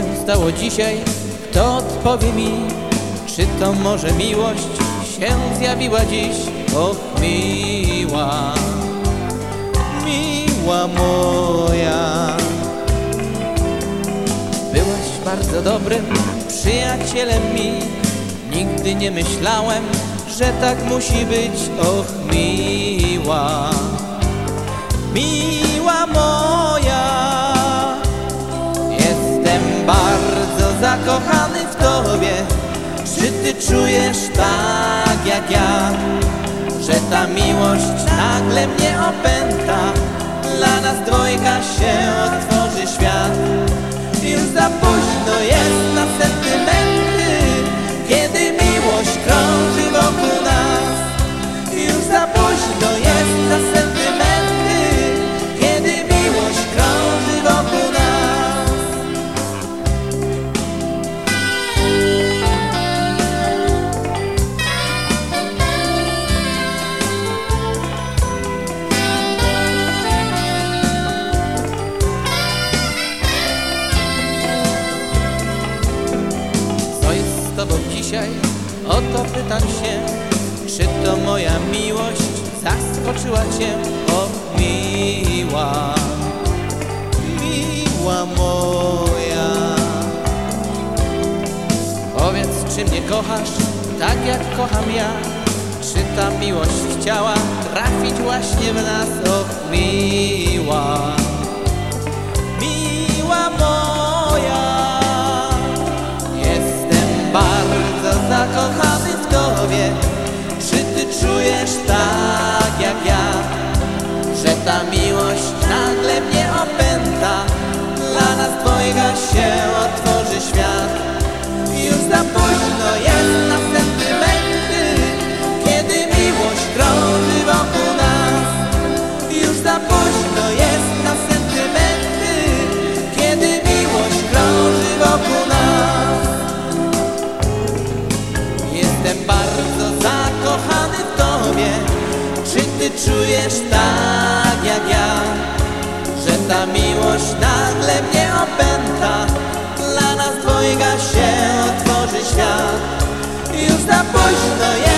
się stało dzisiaj? Kto odpowie mi? Czy to może miłość się zjawiła dziś? Och, miła, miła moja. Byłaś bardzo dobrym przyjacielem mi. Nigdy nie myślałem, że tak musi być. Och, miła, miła moja. Ty czujesz tak jak ja, że ta miłość nagle mnie opęta? Dla nas dwojga się otworzy świat. Już za późno jest na dzisiaj? O to pytam się. Czy to moja miłość zaskoczyła cię? O miła, miła moja. Powiedz, czy mnie kochasz tak jak kocham ja? Czy ta miłość chciała trafić właśnie w nas? Och, miła, miła moja. Jestem bardzo tobie. Czy ty czujesz tak jak ja, że ta miłość nagle mnie opęta? Dla nas dwojga się otworzy świat. Już za czujesz tak jak ja, że ta miłość nagle mnie opęta? Dla nas dwojga się otworzy świat. Już za późno jest